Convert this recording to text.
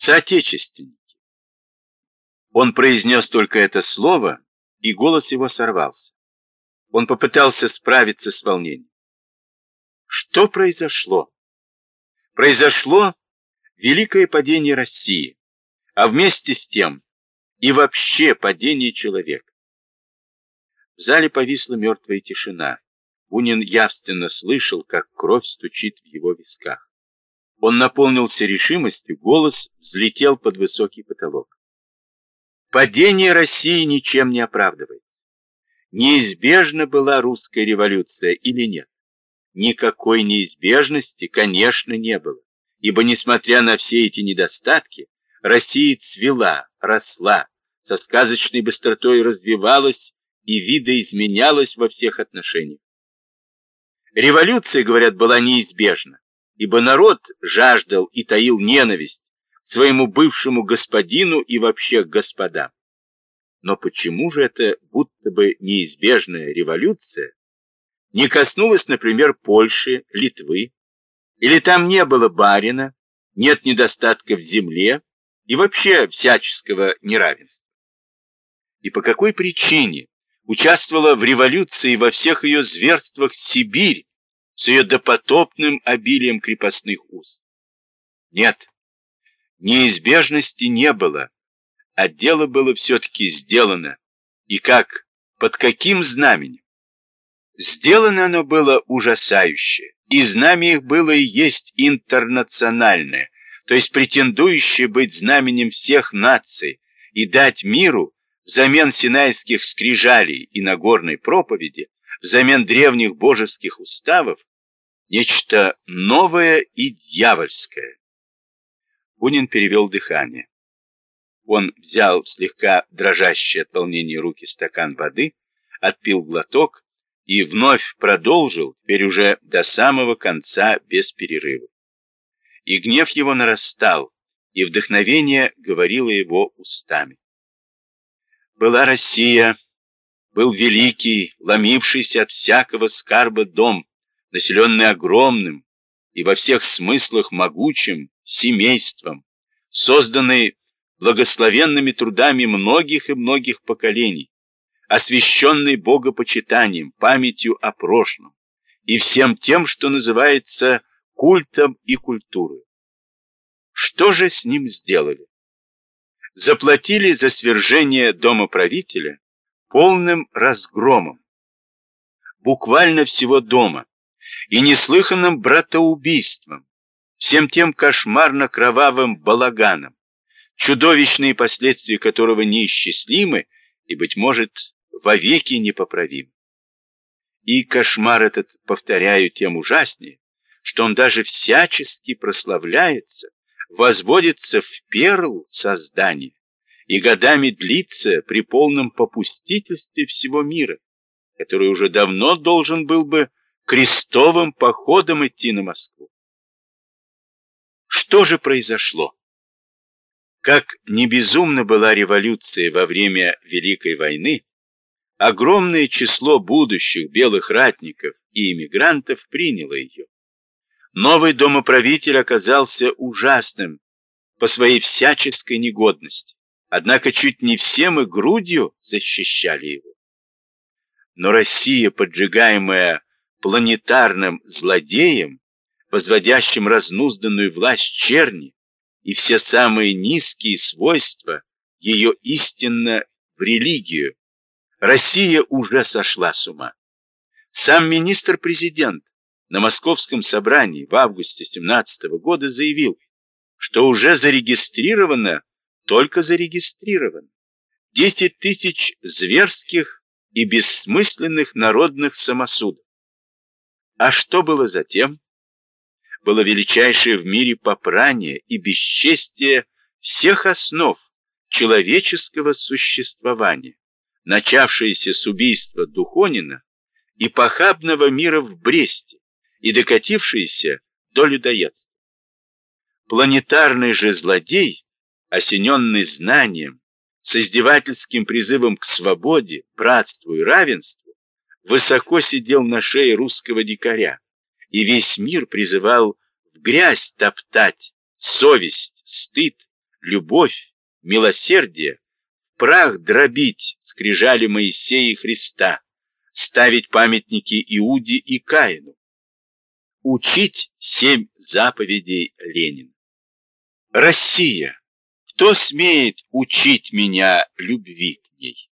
Соотечественники. Он произнес только это слово, и голос его сорвался. Он попытался справиться с волнением. Что произошло? Произошло великое падение России, а вместе с тем и вообще падение человека. В зале повисла мертвая тишина. Бунин явственно слышал, как кровь стучит в его висках. Он наполнился решимостью, голос взлетел под высокий потолок. Падение России ничем не оправдывается. Неизбежна была русская революция или нет? Никакой неизбежности, конечно, не было, ибо, несмотря на все эти недостатки, Россия цвела, росла, со сказочной быстротой развивалась и видоизменялась во всех отношениях. Революция, говорят, была неизбежна, ибо народ жаждал и таил ненависть к своему бывшему господину и вообще господам. Но почему же это будто бы неизбежная революция не коснулась, например, Польши, Литвы, или там не было барина, нет недостатка в земле и вообще всяческого неравенства? И по какой причине участвовала в революции во всех ее зверствах Сибирь с ее допотопным обилием крепостных уз? Нет, неизбежности не было, а дело было все-таки сделано. И как, под каким знаменем? Сделано оно было ужасающе, и знамя их было и есть интернациональное, то есть претендующее быть знаменем всех наций и дать миру взамен синайских скрижалей и Нагорной проповеди, взамен древних божеских уставов, нечто новое и дьявольское. Бунин перевел дыхание. Он взял слегка дрожащие от волнения руки стакан воды, отпил глоток и вновь продолжил, теперь уже до самого конца без перерыва. И гнев его нарастал, и вдохновение говорило его устами. Была Россия, был великий, ломившийся от всякого скарба дом, населенный огромным и во всех смыслах могучим семейством, созданный благословенными трудами многих и многих поколений, освященный богопочитанием, памятью о прошлом и всем тем, что называется культом и культурой. Что же с ним сделали? Заплатили за свержение дома правителя полным разгромом, буквально всего дома, и неслыханным братоубийством, всем тем кошмарно-кровавым балаганом, чудовищные последствия которого неисчислимы и, быть может, вовеки непоправим. И кошмар этот, повторяю, тем ужаснее, что он даже всячески прославляется, возводится в перл создания и годами длится при полном попустительстве всего мира, который уже давно должен был бы крестовым походом идти на Москву. Что же произошло? Как не безумна была революция во время Великой войны, огромное число будущих белых ратников и иммигрантов приняло ее. Новый домоправитель оказался ужасным по своей всяческой негодности, однако чуть не всем и грудью защищали его. Но Россия, поджигаемая планетарным злодеем, возводящим разнузданную власть черни, и все самые низкие свойства ее истинно в религию, Россия уже сошла с ума. Сам министр-президент на московском собрании в августе 17 года заявил, что уже зарегистрировано, только зарегистрировано, 10 тысяч зверских и бессмысленных народных самосудов. А что было затем? Было величайшее в мире попрание и бесчестие всех основ человеческого существования начавшееся с убийства Духонина и похабного мира в Бресте и докатившееся до людоедства. Планетарный же злодей, осененный знанием, с издевательским призывом к свободе, братству и равенству, высоко сидел на шее русского дикаря, и весь мир призывал в грязь топтать совесть, стыд, любовь, милосердие, в прах дробить скрижали Моисея и Христа, ставить памятники Иуде и Каину, учить семь заповедей Ленина. Россия, кто смеет учить меня любви к ней?